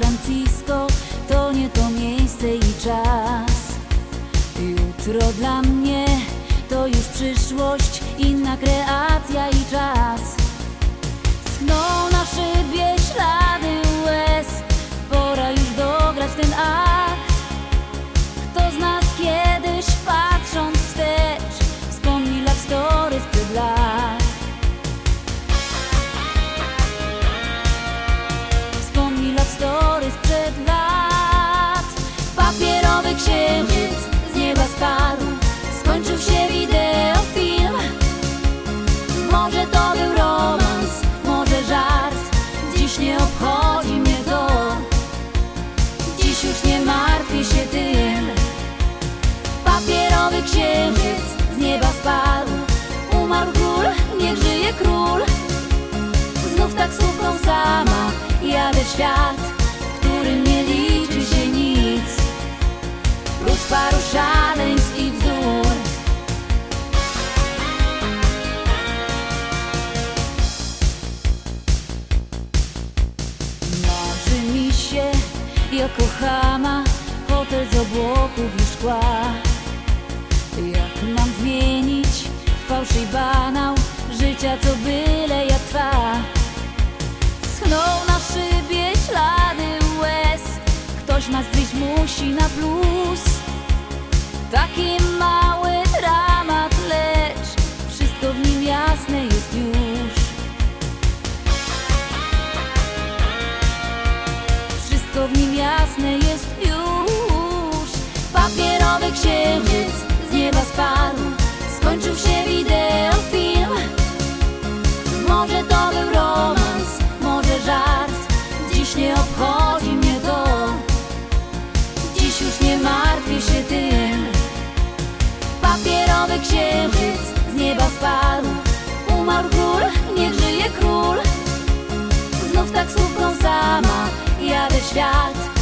Francisco to nie to miejsce i czas. Jutro dla mnie to już przyszłość, inna kreacja i czas. Schną na szybie ślady łez, pora już dograć ten akt. Obchodzi mnie to. Dziś już nie martwię się tym. Papierowy księżyc z nieba spadł, umarł król, niech żyje król. Znów taksówką sama jadę w świat, w którym nie liczy się nic Prócz paru szaleństw Yokohama Hotel z obłoków i szkła. Jak mam zmienić fałsz i banał Życia co byle jak trwa? Schną na szybie ślady łez. Ktoś nas zblić musi na plus Taki mały Wszystko w nim jasne jest już. Papierowy księżyc z nieba spadł Skończył się wideofilm Może to był romans, może żart Dziś nie obchodzi mnie to. Dziś już nie martwię się tym. Papierowy księżyc z nieba spadł Umarł król, niech żyje król. Znów taksówką sama jadę w świat